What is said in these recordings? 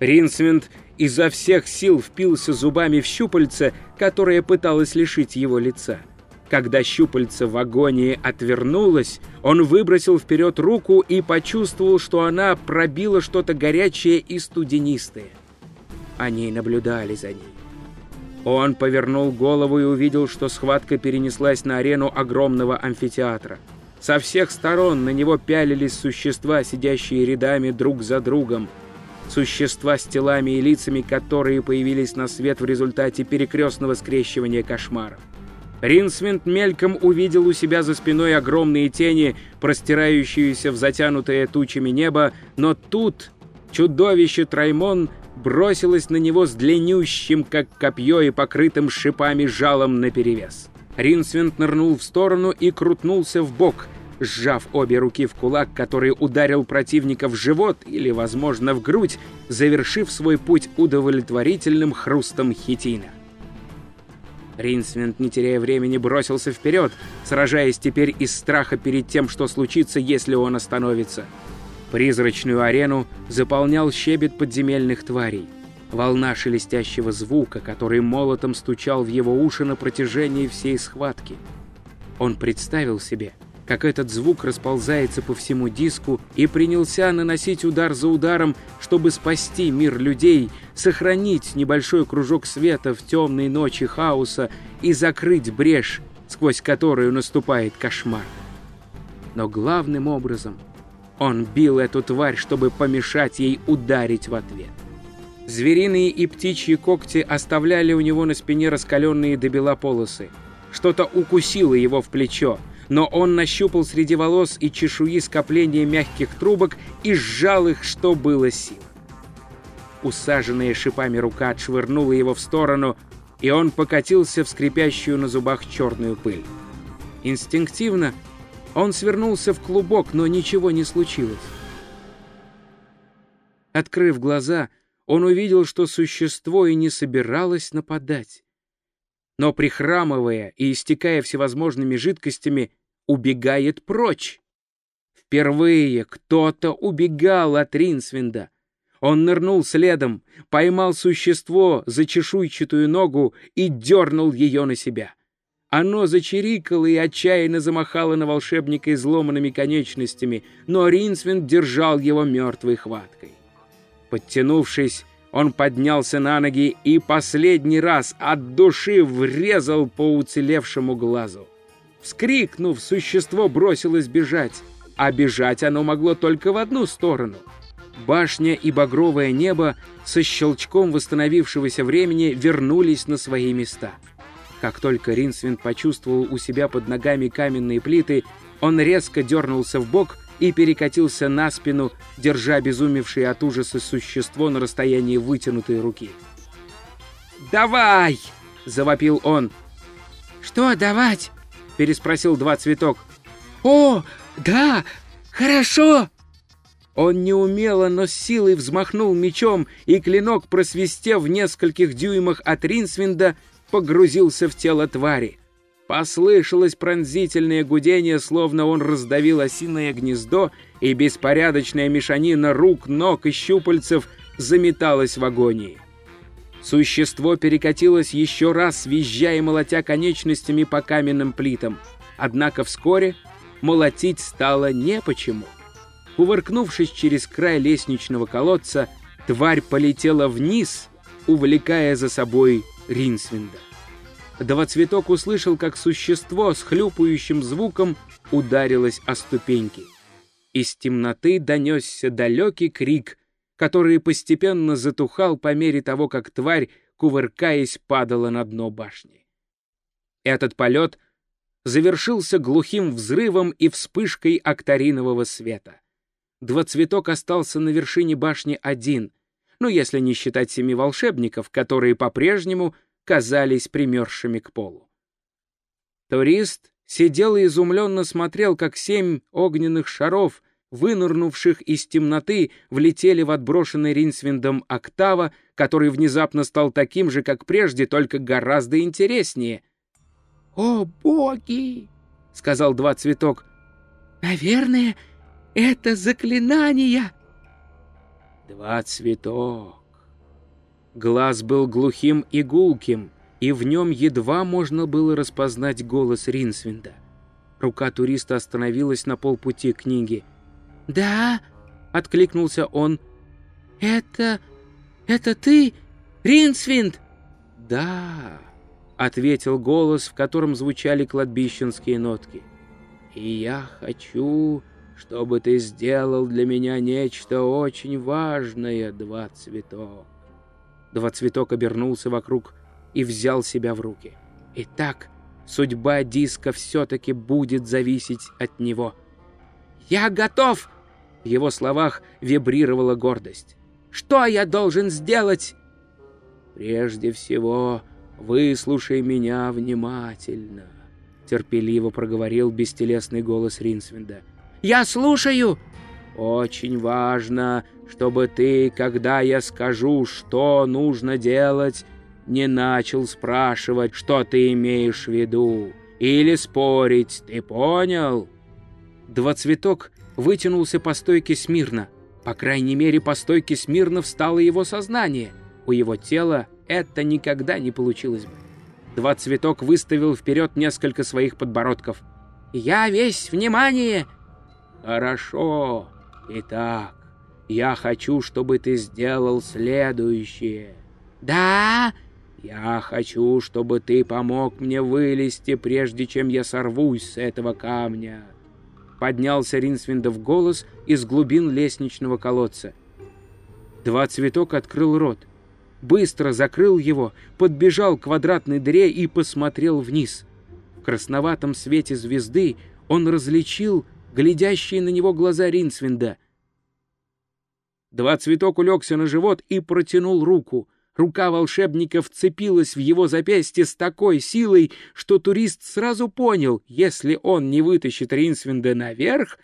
Ринсвинд изо всех сил впился зубами в щупальце, которое пыталось лишить его лица. Когда щупальце в агонии отвернулось, он выбросил вперед руку и почувствовал, что она пробила что-то горячее и студенистое. Они наблюдали за ней. Он повернул голову и увидел, что схватка перенеслась на арену огромного амфитеатра. Со всех сторон на него пялились существа, сидящие рядами друг за другом. Существа с телами и лицами, которые появились на свет в результате перекрестного скрещивания кошмаров. Ринсвинд мельком увидел у себя за спиной огромные тени, простирающиеся в затянутое тучами небо, но тут чудовище Траймон бросилось на него с длиннющим, как копье, и покрытым шипами жалом наперевес. Ринсвинд нырнул в сторону и крутнулся в бок, сжав обе руки в кулак, который ударил противника в живот или, возможно, в грудь, завершив свой путь удовлетворительным хрустом хитина. Ринсвинд, не теряя времени, бросился вперед, сражаясь теперь из страха перед тем, что случится, если он остановится. Призрачную арену заполнял щебет подземельных тварей. Волна шелестящего звука, который молотом стучал в его уши на протяжении всей схватки. Он представил себе — как этот звук расползается по всему диску, и принялся наносить удар за ударом, чтобы спасти мир людей, сохранить небольшой кружок света в темной ночи хаоса и закрыть брешь, сквозь которую наступает кошмар. Но главным образом он бил эту тварь, чтобы помешать ей ударить в ответ. Звериные и птичьи когти оставляли у него на спине раскаленные до бела полосы. Что-то укусило его в плечо, но он нащупал среди волос и чешуи скопление мягких трубок и сжал их, что было сил. Усаженная шипами рука отшвырнула его в сторону, и он покатился в скрипящую на зубах черную пыль. Инстинктивно он свернулся в клубок, но ничего не случилось. Открыв глаза, он увидел, что существо и не собиралось нападать но, прихрамывая и истекая всевозможными жидкостями, убегает прочь. Впервые кто-то убегал от Ринсвинда. Он нырнул следом, поймал существо за чешуйчатую ногу и дернул ее на себя. Оно зачирикало и отчаянно замахало на волшебника изломанными конечностями, но Ринсвинд держал его мертвой хваткой. Подтянувшись, он поднялся на ноги и последний раз от души врезал по уцелевшему глазу. Вскрикнув, существо бросилось бежать, а бежать оно могло только в одну сторону. Башня и багровое небо со щелчком восстановившегося времени вернулись на свои места. Как только Ринсвинд почувствовал у себя под ногами каменные плиты, он резко дернулся в бок и перекатился на спину, держа обезумевшее от ужаса существо на расстоянии вытянутой руки. «Давай!» — завопил он. «Что давать?» — переспросил два цветок. «О, да, хорошо!» Он неумело, но с силой взмахнул мечом, и клинок, просвистев в нескольких дюймах от Ринсвинда, погрузился в тело твари. Послышалось пронзительное гудение, словно он раздавил осиное гнездо, и беспорядочная мешанина рук, ног и щупальцев заметалась в агонии. Существо перекатилось еще раз, визжая и молотя конечностями по каменным плитам. Однако вскоре молотить стало не почему. Кувыркнувшись через край лестничного колодца, тварь полетела вниз, увлекая за собой Ринсвинда. Двоцветок услышал, как существо с хлюпающим звуком ударилось о ступеньки. Из темноты донесся далекий крик, который постепенно затухал по мере того, как тварь, кувыркаясь, падала на дно башни. Этот полет завершился глухим взрывом и вспышкой акторинового света. Двоцветок остался на вершине башни один, ну, если не считать семи волшебников, которые по-прежнему — казались примерзшими к полу. Турист сидел и изумленно смотрел, как семь огненных шаров, вынырнувших из темноты, влетели в отброшенный Ринсвиндом октава, который внезапно стал таким же, как прежде, только гораздо интереснее. «О, боги!» — сказал два цветок. «Наверное, это заклинание!» «Два цветок!» Глаз был глухим и гулким, и в нем едва можно было распознать голос Ринсвинда. Рука туриста остановилась на полпути книги. «Да?» — откликнулся он. «Это... это ты, Ринсвинд?» «Да», — ответил голос, в котором звучали кладбищенские нотки. «И я хочу, чтобы ты сделал для меня нечто очень важное, Два Цветок». Два Цветок обернулся вокруг и взял себя в руки. Итак, судьба диска все-таки будет зависеть от него. «Я готов!» В его словах вибрировала гордость. «Что я должен сделать?» «Прежде всего, выслушай меня внимательно», — терпеливо проговорил бестелесный голос Ринсвинда. «Я слушаю!» «Очень важно, чтобы ты, когда я скажу, что нужно делать, не начал спрашивать, что ты имеешь в виду, или спорить, ты понял?» Двоцветок вытянулся по стойке смирно. По крайней мере, по стойке смирно встало его сознание — у его тела это никогда не получилось бы. Два цветок выставил вперед несколько своих подбородков. «Я весь внимание!» «Хорошо. Итак, я хочу, чтобы ты сделал следующее». «Да?» «Я хочу, чтобы ты помог мне вылезти, прежде чем я сорвусь с этого камня». Поднялся Ринсвиндов голос из глубин лестничного колодца. Два цветок открыл рот быстро закрыл его, подбежал к квадратной дыре и посмотрел вниз. В красноватом свете звезды он различил глядящие на него глаза Ринсвинда. Два цветок улегся на живот и протянул руку. Рука волшебника вцепилась в его запястье с такой силой, что турист сразу понял, если он не вытащит Ринсвинда наверх,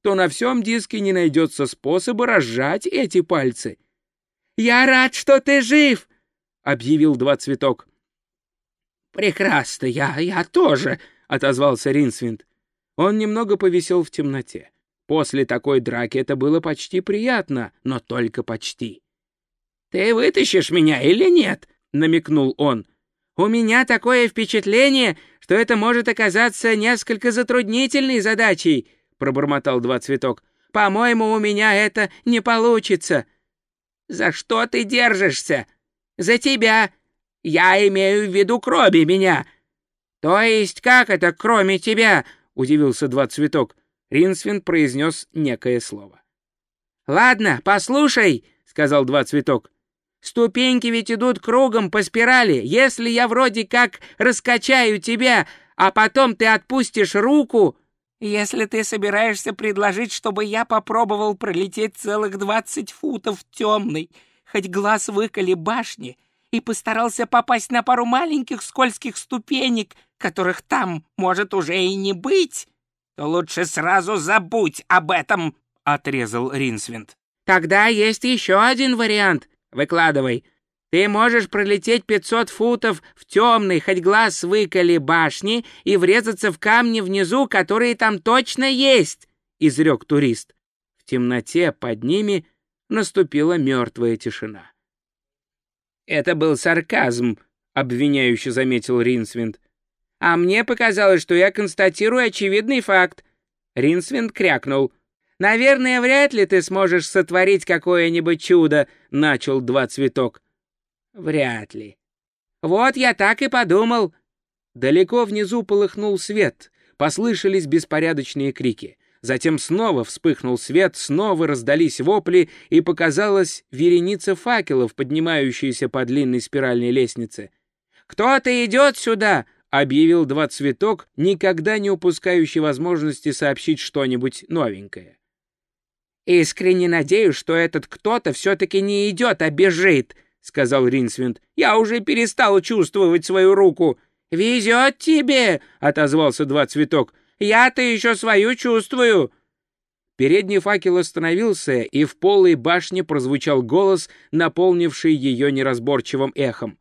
то на всем диске не найдется способа разжать эти пальцы. «Я рад, что ты жив!» — объявил Два Цветок. «Прекрасно, я, я тоже!» — отозвался Ринсвинд. Он немного повисел в темноте. После такой драки это было почти приятно, но только почти. «Ты вытащишь меня или нет?» — намекнул он. «У меня такое впечатление, что это может оказаться несколько затруднительной задачей», — пробормотал Два Цветок. «По-моему, у меня это не получится». «За что ты держишься?» «За тебя. Я имею в виду кроме меня». «То есть как это кроме тебя?» — удивился Два Цветок. Ринсвин произнес некое слово. «Ладно, послушай», — сказал Два Цветок. «Ступеньки ведь идут кругом по спирали. Если я вроде как раскачаю тебя, а потом ты отпустишь руку...» Если ты собираешься предложить, чтобы я попробовал пролететь целых двадцать футов темной, хоть глаз выколи башни, и постарался попасть на пару маленьких скользких ступенек, которых там может уже и не быть, то лучше сразу забудь об этом, — отрезал Ринсвинд. Тогда есть еще один вариант. Выкладывай. Ты можешь пролететь 500 футов в темной, хоть глаз выколи башни и врезаться в камни внизу, которые там точно есть, — изрек турист. В темноте под ними наступила мертвая тишина. «Это был сарказм», — обвиняюще заметил Ринсвинд. «А мне показалось, что я констатирую очевидный факт». Ринсвинд крякнул. «Наверное, вряд ли ты сможешь сотворить какое-нибудь чудо», — начал Два Цветок. Вряд ли. Вот я так и подумал. Далеко внизу полыхнул свет, послышались беспорядочные крики. Затем снова вспыхнул свет, снова раздались вопли, и показалась вереница факелов, поднимающаяся по длинной спиральной лестнице. «Кто-то идет сюда!» — объявил два цветок, никогда не упускающий возможности сообщить что-нибудь новенькое. «Искренне надеюсь, что этот кто-то все-таки не идет, а бежит!» — сказал Ринсвинд. «Я уже перестал чувствовать свою руку». «Везет тебе!» — отозвался Два Цветок. «Я-то еще свою чувствую!» Передний факел остановился, и в полой башне прозвучал голос, наполнивший ее неразборчивым эхом.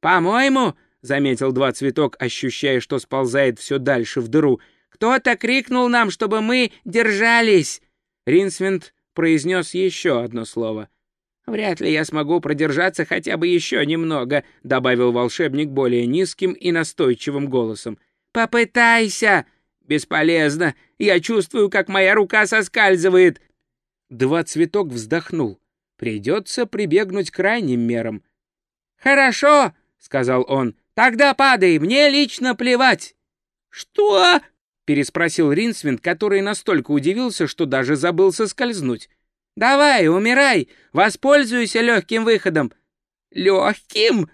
«По-моему, — заметил Два Цветок, ощущая, что сползает все дальше в дыру, — кто-то крикнул нам, чтобы мы держались!» Ринсвинд произнес еще одно слово. «Вряд ли я смогу продержаться хотя бы еще немного», — добавил волшебник более низким и настойчивым голосом. «Попытайся!» «Бесполезно. Я чувствую, как моя рука соскальзывает». Два цветок вздохнул. Придется прибегнуть к крайним мерам. «Хорошо», — сказал он. «Тогда падай, мне лично плевать». «Что?» — переспросил Ринсвинд, который настолько удивился, что даже забыл соскользнуть. Давай, умирай, воспользуйся легким выходом. Легким?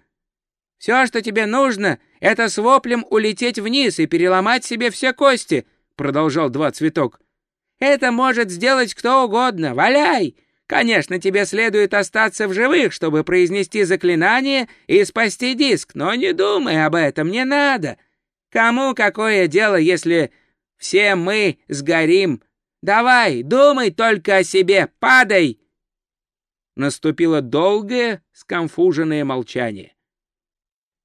Все, что тебе нужно, это с воплем улететь вниз и переломать себе все кости, продолжал два цветок. Это может сделать кто угодно. Валяй! Конечно, тебе следует остаться в живых, чтобы произнести заклинание и спасти диск, но не думай об этом, не надо. Кому какое дело, если все мы сгорим Давай, думай только о себе, падай!» Наступило долгое, сконфуженное молчание.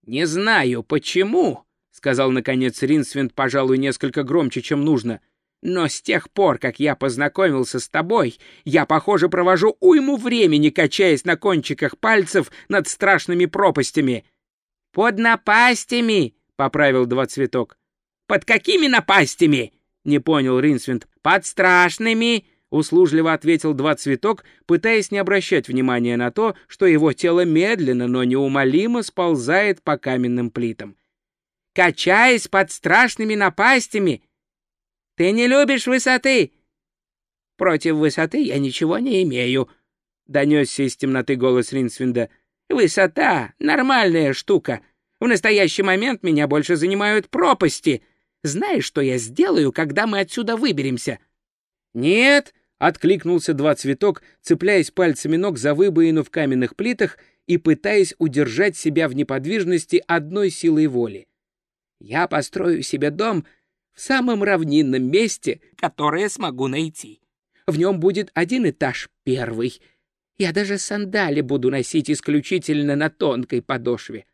«Не знаю, почему», — сказал, наконец, Ринсвинд, пожалуй, несколько громче, чем нужно, «но с тех пор, как я познакомился с тобой, я, похоже, провожу уйму времени, качаясь на кончиках пальцев над страшными пропастями». «Под напастями», — поправил два цветок. «Под какими напастями?» — не понял Ринсвинд. «Под страшными!» — услужливо ответил два цветок, пытаясь не обращать внимания на то, что его тело медленно, но неумолимо сползает по каменным плитам. «Качаясь под страшными напастями! Ты не любишь высоты!» «Против высоты я ничего не имею», — донесся из темноты голос Ринсвинда. «Высота — нормальная штука. В настоящий момент меня больше занимают пропасти». Знаешь, что я сделаю, когда мы отсюда выберемся?» «Нет!» — откликнулся два цветок, цепляясь пальцами ног за выбоину в каменных плитах и пытаясь удержать себя в неподвижности одной силой воли. «Я построю себе дом в самом равнинном месте, которое смогу найти. В нем будет один этаж первый. Я даже сандали буду носить исключительно на тонкой подошве.